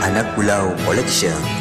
anak pulau Collection.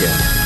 Yeah.